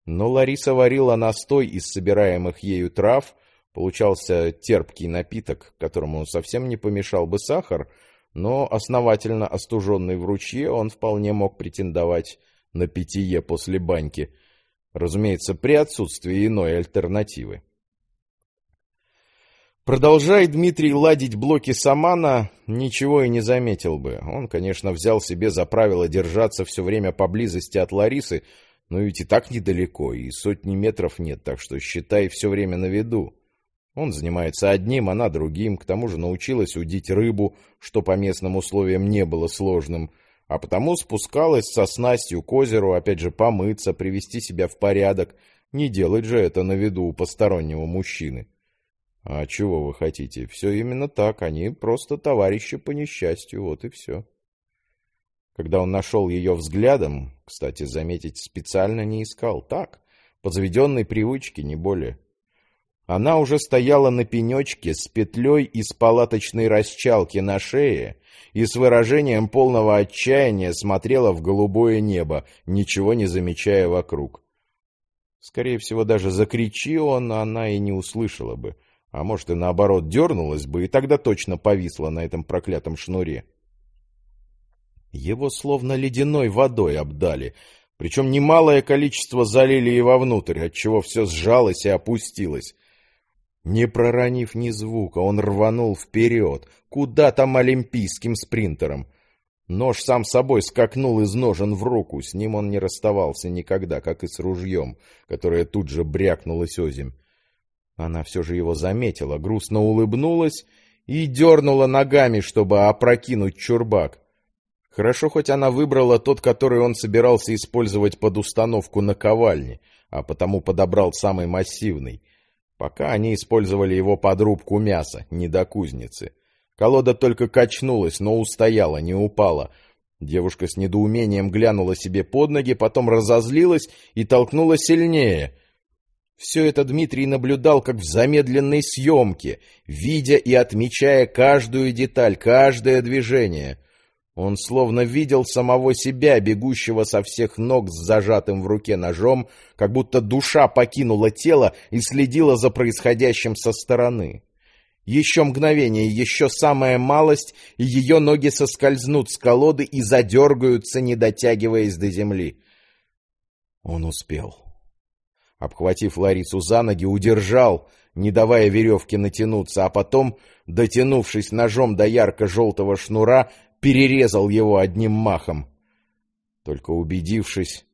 Но Лариса варила настой из собираемых ею трав, получался терпкий напиток, которому совсем не помешал бы сахар, но основательно остуженный в ручье он вполне мог претендовать на питье после баньки, разумеется, при отсутствии иной альтернативы. Продолжая Дмитрий ладить блоки Самана, ничего и не заметил бы. Он, конечно, взял себе за правило держаться все время поблизости от Ларисы, но ведь и так недалеко, и сотни метров нет, так что считай все время на виду. Он занимается одним, она другим, к тому же научилась удить рыбу, что по местным условиям не было сложным. а потому спускалась со снастью к озеру, опять же, помыться, привести себя в порядок. Не делать же это на виду у постороннего мужчины. А чего вы хотите? Все именно так, они просто товарищи по несчастью, вот и все. Когда он нашел ее взглядом, кстати, заметить специально не искал, так, по заведенной привычке, не более. Она уже стояла на пенечке с петлей из палаточной расчалки на шее и с выражением полного отчаяния смотрела в голубое небо, ничего не замечая вокруг. Скорее всего, даже закричи он, она и не услышала бы, а может и наоборот дернулась бы, и тогда точно повисла на этом проклятом шнуре. Его словно ледяной водой обдали, причем немалое количество залили и вовнутрь, отчего все сжалось и опустилось. Не проронив ни звука, он рванул вперед, куда там олимпийским спринтером. Нож сам собой скакнул из ножен в руку, с ним он не расставался никогда, как и с ружьем, которое тут же брякнулось озимь. Она все же его заметила, грустно улыбнулась и дернула ногами, чтобы опрокинуть чурбак. Хорошо, хоть она выбрала тот, который он собирался использовать под установку на ковальне, а потому подобрал самый массивный — Пока они использовали его под рубку мяса, не до кузницы. Колода только качнулась, но устояла, не упала. Девушка с недоумением глянула себе под ноги, потом разозлилась и толкнула сильнее. Все это Дмитрий наблюдал как в замедленной съемке, видя и отмечая каждую деталь, каждое движение. Он словно видел самого себя, бегущего со всех ног с зажатым в руке ножом, как будто душа покинула тело и следила за происходящим со стороны. Еще мгновение, еще самая малость, и ее ноги соскользнут с колоды и задергаются, не дотягиваясь до земли. Он успел. Обхватив Ларису за ноги, удержал, не давая веревке натянуться, а потом, дотянувшись ножом до ярко-желтого шнура, перерезал его одним махом. Только убедившись,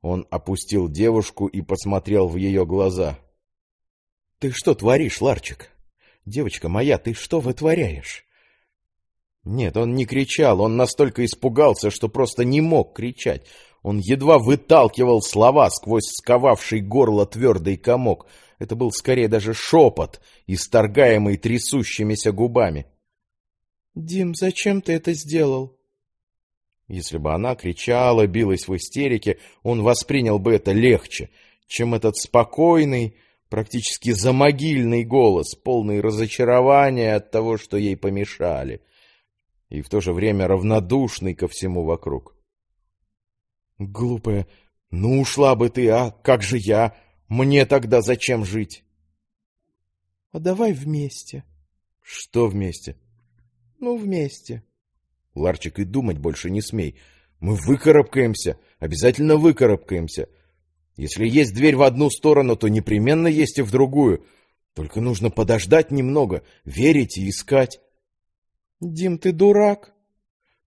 он опустил девушку и посмотрел в ее глаза. — Ты что творишь, Ларчик? Девочка моя, ты что вытворяешь? Нет, он не кричал, он настолько испугался, что просто не мог кричать. Он едва выталкивал слова сквозь сковавший горло твердый комок. Это был скорее даже шепот, исторгаемый трясущимися губами. «Дим, зачем ты это сделал?» Если бы она кричала, билась в истерике, он воспринял бы это легче, чем этот спокойный, практически замогильный голос, полный разочарования от того, что ей помешали, и в то же время равнодушный ко всему вокруг. «Глупая, ну ушла бы ты, а? Как же я? Мне тогда зачем жить?» «А давай вместе». «Что вместе?» Ну, вместе. Ларчик, и думать больше не смей. Мы выкарабкаемся, обязательно выкарабкаемся. Если есть дверь в одну сторону, то непременно есть и в другую. Только нужно подождать немного, верить и искать. Дим, ты дурак.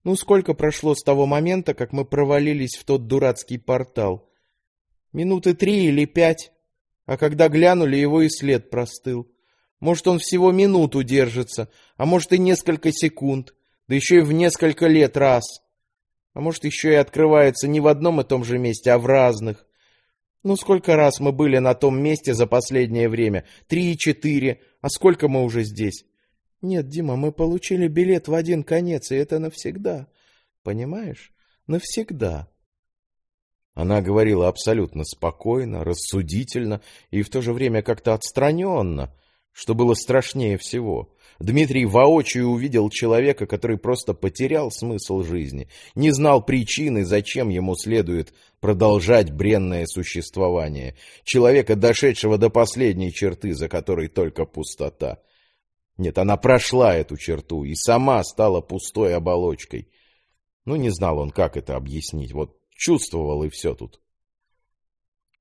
Ну, сколько прошло с того момента, как мы провалились в тот дурацкий портал? Минуты три или пять. А когда глянули, его и след простыл. Может, он всего минуту держится, а может и несколько секунд, да еще и в несколько лет раз. А может, еще и открывается не в одном и том же месте, а в разных. Ну, сколько раз мы были на том месте за последнее время? Три четыре. А сколько мы уже здесь? Нет, Дима, мы получили билет в один конец, и это навсегда. Понимаешь? Навсегда. Она говорила абсолютно спокойно, рассудительно и в то же время как-то отстраненно, что было страшнее всего. Дмитрий воочию увидел человека, который просто потерял смысл жизни, не знал причины, зачем ему следует продолжать бренное существование, человека, дошедшего до последней черты, за которой только пустота. Нет, она прошла эту черту и сама стала пустой оболочкой. Ну, не знал он, как это объяснить, вот чувствовал и все тут.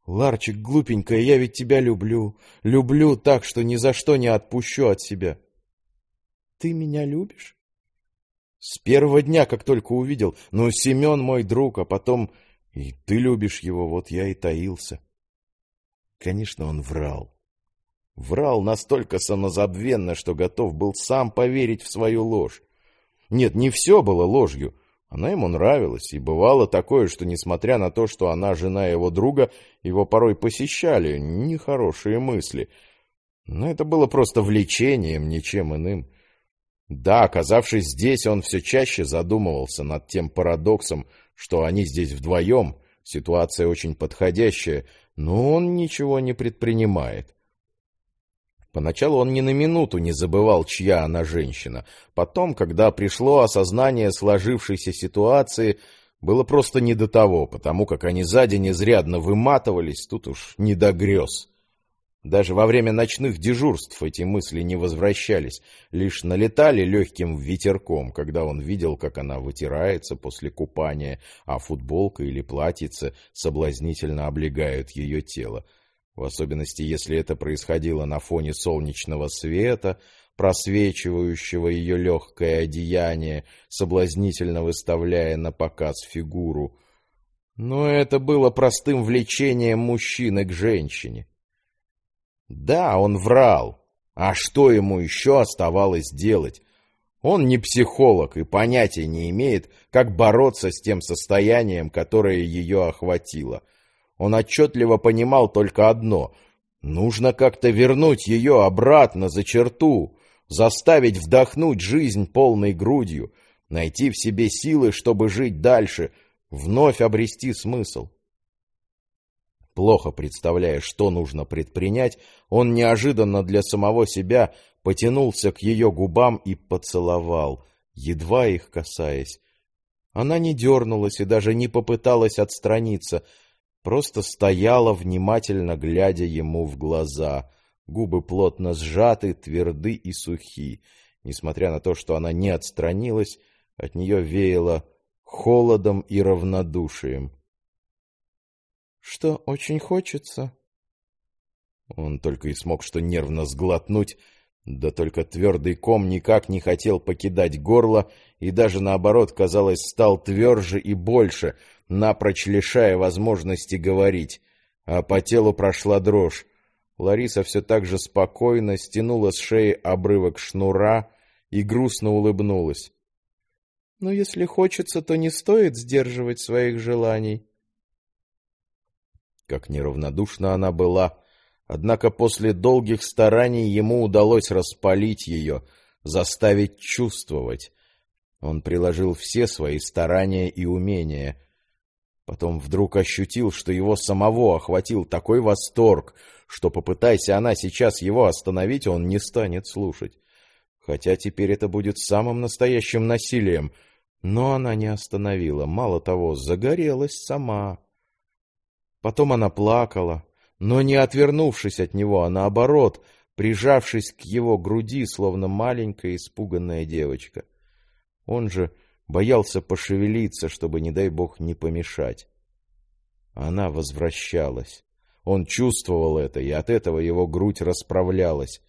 Ларчик, глупенькая, я ведь тебя люблю. Люблю так, что ни за что не отпущу от себя. Ты меня любишь? С первого дня, как только увидел. Ну, Семен мой друг, а потом и ты любишь его, вот я и таился. Конечно, он врал. Врал настолько самозабвенно, что готов был сам поверить в свою ложь. Нет, не все было ложью. Она ему нравилась, и бывало такое, что, несмотря на то, что она жена его друга, его порой посещали нехорошие мысли. Но это было просто влечением, ничем иным. Да, оказавшись здесь, он все чаще задумывался над тем парадоксом, что они здесь вдвоем, ситуация очень подходящая, но он ничего не предпринимает. Поначалу он ни на минуту не забывал, чья она женщина. Потом, когда пришло осознание сложившейся ситуации, было просто не до того, потому как они за день изрядно выматывались, тут уж не до грез. Даже во время ночных дежурств эти мысли не возвращались, лишь налетали легким ветерком, когда он видел, как она вытирается после купания, а футболка или платьице соблазнительно облегают ее тело в особенности если это происходило на фоне солнечного света, просвечивающего ее легкое одеяние, соблазнительно выставляя на показ фигуру. Но это было простым влечением мужчины к женщине. Да, он врал. А что ему еще оставалось делать? Он не психолог и понятия не имеет, как бороться с тем состоянием, которое ее охватило — он отчетливо понимал только одно — нужно как-то вернуть ее обратно за черту, заставить вдохнуть жизнь полной грудью, найти в себе силы, чтобы жить дальше, вновь обрести смысл. Плохо представляя, что нужно предпринять, он неожиданно для самого себя потянулся к ее губам и поцеловал, едва их касаясь. Она не дернулась и даже не попыталась отстраниться — просто стояла, внимательно глядя ему в глаза. Губы плотно сжаты, тверды и сухи. Несмотря на то, что она не отстранилась, от нее веяло холодом и равнодушием. — Что, очень хочется? Он только и смог что нервно сглотнуть, да только твердый ком никак не хотел покидать горло и даже наоборот, казалось, стал тверже и больше, напрочь лишая возможности говорить. А по телу прошла дрожь. Лариса все так же спокойно стянула с шеи обрывок шнура и грустно улыбнулась. «Но если хочется, то не стоит сдерживать своих желаний». Как неравнодушна она была, Однако после долгих стараний ему удалось распалить ее, заставить чувствовать. Он приложил все свои старания и умения. Потом вдруг ощутил, что его самого охватил такой восторг, что, попытайся она сейчас его остановить, он не станет слушать. Хотя теперь это будет самым настоящим насилием. Но она не остановила, мало того, загорелась сама. Потом она плакала, но не отвернувшись от него, а наоборот, прижавшись к его груди, словно маленькая испуганная девочка. Он же боялся пошевелиться, чтобы, не дай бог, не помешать. Она возвращалась. Он чувствовал это, и от этого его грудь расправлялась.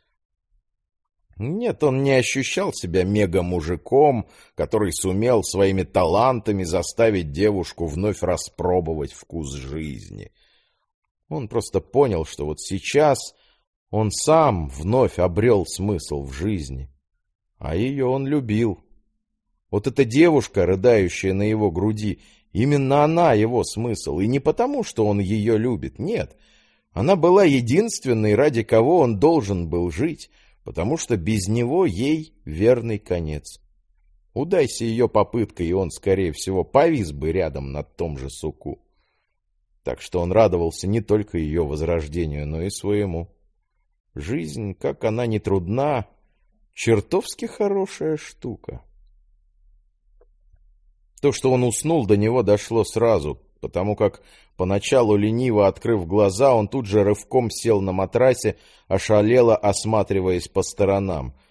Нет, он не ощущал себя мега-мужиком, который сумел своими талантами заставить девушку вновь распробовать вкус жизни — он просто понял, что вот сейчас он сам вновь обрел смысл в жизни. А ее он любил. Вот эта девушка, рыдающая на его груди, именно она его смысл. И не потому, что он ее любит, нет. Она была единственной, ради кого он должен был жить, потому что без него ей верный конец. Удайся ее попытка, и он, скорее всего, повис бы рядом на том же суку так что он радовался не только ее возрождению, но и своему. Жизнь, как она не трудна, чертовски хорошая штука. То, что он уснул, до него дошло сразу, потому как, поначалу лениво открыв глаза, он тут же рывком сел на матрасе, ошалело осматриваясь по сторонам —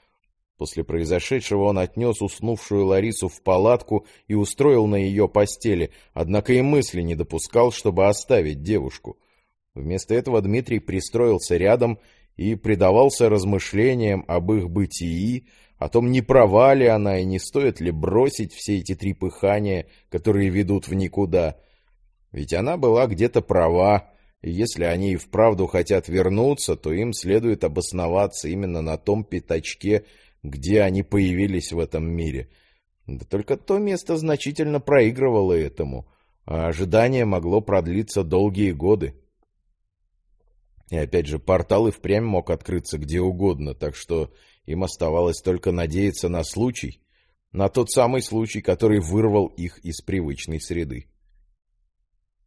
После произошедшего он отнес уснувшую Ларису в палатку и устроил на ее постели, однако и мысли не допускал, чтобы оставить девушку. Вместо этого Дмитрий пристроился рядом и предавался размышлениям об их бытии, о том, не права ли она и не стоит ли бросить все эти три пыхания, которые ведут в никуда. Ведь она была где-то права, и если они и вправду хотят вернуться, то им следует обосноваться именно на том пятачке, где они появились в этом мире. Да только то место значительно проигрывало этому, а ожидание могло продлиться долгие годы. И опять же, портал и впрямь мог открыться где угодно, так что им оставалось только надеяться на случай, на тот самый случай, который вырвал их из привычной среды.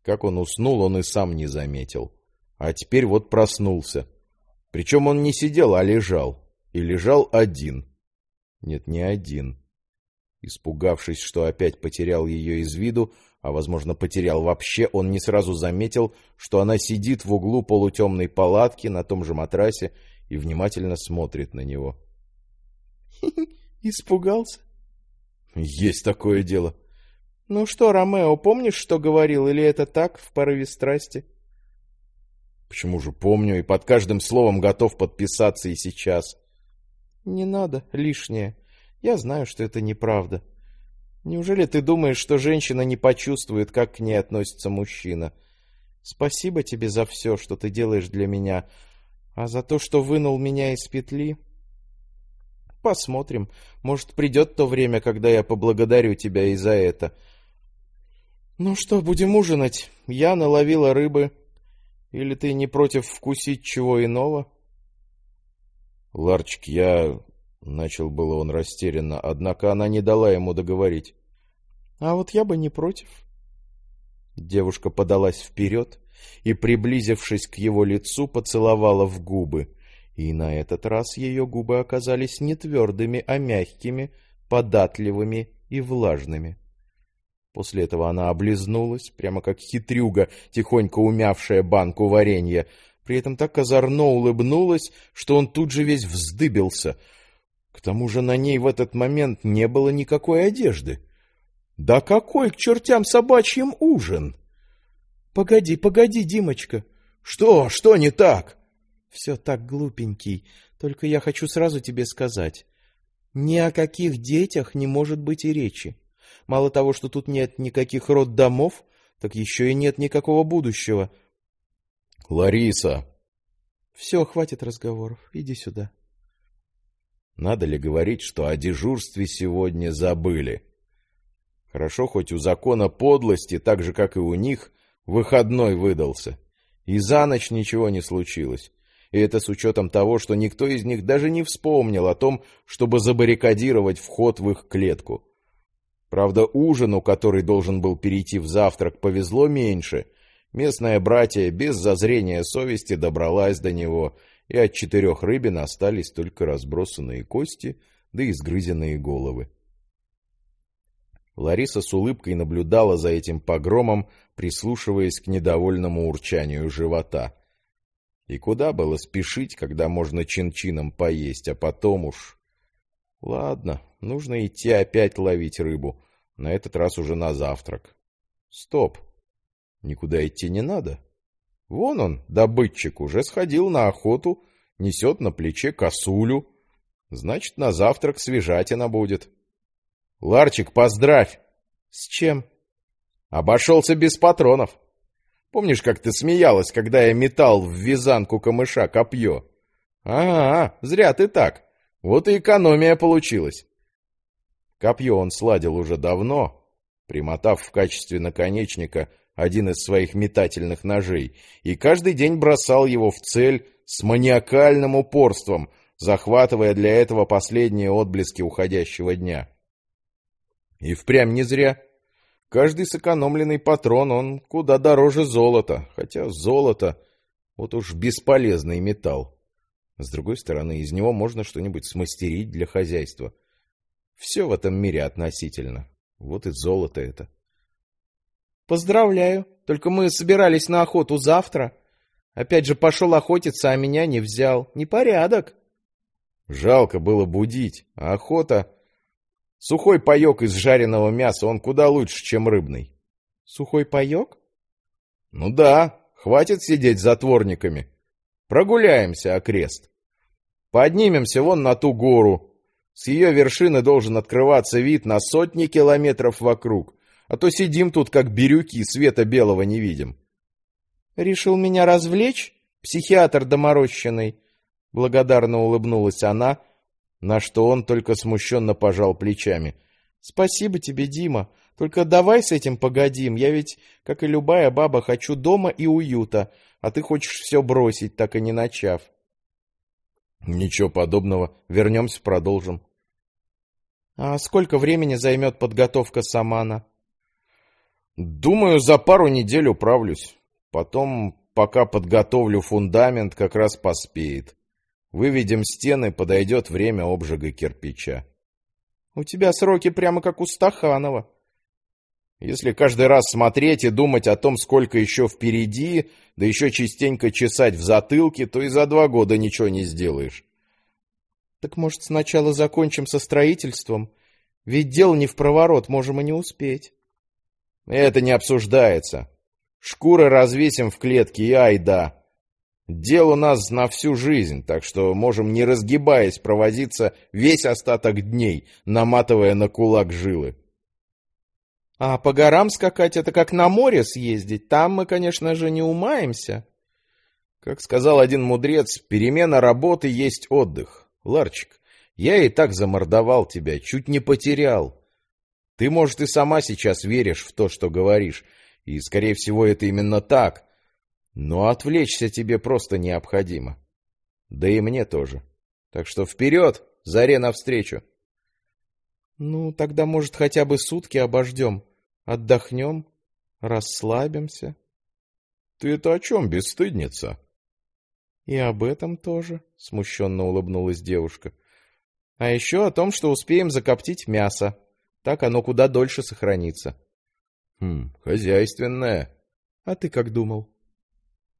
Как он уснул, он и сам не заметил. А теперь вот проснулся. Причем он не сидел, а лежал. И лежал один. Нет, не один. Испугавшись, что опять потерял ее из виду, а, возможно, потерял вообще, он не сразу заметил, что она сидит в углу полутемной палатки на том же матрасе и внимательно смотрит на него. «Испугался?» «Есть такое дело». «Ну что, Ромео, помнишь, что говорил, или это так, в порыве страсти?» «Почему же помню, и под каждым словом готов подписаться и сейчас». «Не надо, лишнее. Я знаю, что это неправда. Неужели ты думаешь, что женщина не почувствует, как к ней относится мужчина? Спасибо тебе за все, что ты делаешь для меня, а за то, что вынул меня из петли... Посмотрим. Может, придет то время, когда я поблагодарю тебя и за это. Ну что, будем ужинать? Я наловила рыбы. Или ты не против вкусить чего иного? Ларчик, я Начал было он растерянно, однако она не дала ему договорить. — А вот я бы не против. Девушка подалась вперед и, приблизившись к его лицу, поцеловала в губы. И на этот раз ее губы оказались не твердыми, а мягкими, податливыми и влажными. После этого она облизнулась, прямо как хитрюга, тихонько умявшая банку варенья. При этом так озорно улыбнулась, что он тут же весь вздыбился — к тому же на ней в этот момент не было никакой одежды. Да какой к чертям собачьим ужин? Погоди, погоди, Димочка. Что, что не так? Все так, глупенький. Только я хочу сразу тебе сказать. Ни о каких детях не может быть и речи. Мало того, что тут нет никаких роддомов, так еще и нет никакого будущего. Лариса. Все, хватит разговоров. Иди сюда. Надо ли говорить, что о дежурстве сегодня забыли? Хорошо, хоть у закона подлости, так же, как и у них, выходной выдался. И за ночь ничего не случилось. И это с учетом того, что никто из них даже не вспомнил о том, чтобы забаррикадировать вход в их клетку. Правда, ужину, который должен был перейти в завтрак, повезло меньше. Местная братья без зазрения совести добралась до него и от четырех рыбин остались только разбросанные кости да изгрызенные головы. Лариса с улыбкой наблюдала за этим погромом, прислушиваясь к недовольному урчанию живота. И куда было спешить, когда можно чин-чином поесть, а потом уж... Ладно, нужно идти опять ловить рыбу, на этот раз уже на завтрак. Стоп, никуда идти не надо. Вон он, добытчик, уже сходил на охоту, несет на плече косулю. Значит, на завтрак свежатина будет. Ларчик, поздравь! С чем? Обошелся без патронов. Помнишь, как ты смеялась, когда я метал в вязанку камыша копье? А, -а зря ты так. Вот и экономия получилась. Копье он сладил уже давно, примотав в качестве наконечника один из своих метательных ножей, и каждый день бросал его в цель с маниакальным упорством, захватывая для этого последние отблески уходящего дня. И впрямь не зря. Каждый сэкономленный патрон, он куда дороже золота, хотя золото — вот уж бесполезный металл. С другой стороны, из него можно что-нибудь смастерить для хозяйства. Все в этом мире относительно. Вот и золото это. Поздравляю. Только мы собирались на охоту завтра. Опять же пошел охотиться, а меня не взял. Непорядок. Жалко было будить, а охота... Сухой паек из жареного мяса, он куда лучше, чем рыбный. Сухой паек? Ну да, хватит сидеть затворниками. Прогуляемся окрест. Поднимемся вон на ту гору. С ее вершины должен открываться вид на сотни километров вокруг а то сидим тут, как бирюки, света белого не видим. Решил меня развлечь, психиатр доморощенный? Благодарно улыбнулась она, на что он только смущенно пожал плечами. Спасибо тебе, Дима. Только давай с этим погодим. Я ведь, как и любая баба, хочу дома и уюта, а ты хочешь все бросить, так и не начав. Ничего подобного. Вернемся, продолжим. А сколько времени займет подготовка самана? Думаю, за пару недель управлюсь. Потом, пока подготовлю фундамент, как раз поспеет. Выведем стены, подойдет время обжига кирпича. У тебя сроки прямо как у Стаханова. Если каждый раз смотреть и думать о том, сколько еще впереди, да еще частенько чесать в затылке, то и за два года ничего не сделаешь. Так может, сначала закончим со строительством? Ведь дело не в проворот, можем и не успеть. Это не обсуждается. Шкуры развесим в клетке и ай да. Дел у нас на всю жизнь, так что можем, не разгибаясь, провозиться весь остаток дней, наматывая на кулак жилы. А по горам скакать — это как на море съездить. Там мы, конечно же, не умаемся. Как сказал один мудрец, перемена работы есть отдых. Ларчик, я и так замордовал тебя, чуть не потерял. Ты, может, и сама сейчас веришь в то, что говоришь, и, скорее всего, это именно так. Но отвлечься тебе просто необходимо. Да и мне тоже. Так что вперед, заре навстречу. Ну, тогда, может, хотя бы сутки обождем. Отдохнем, расслабимся. Ты это о чем, бесстыдница? И об этом тоже, смущенно улыбнулась девушка. А еще о том, что успеем закоптить мясо. Так оно куда дольше сохранится. Хм, хозяйственное. А ты как думал?